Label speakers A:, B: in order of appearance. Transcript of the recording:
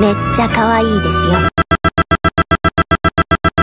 A: めっちゃ可愛いですよ。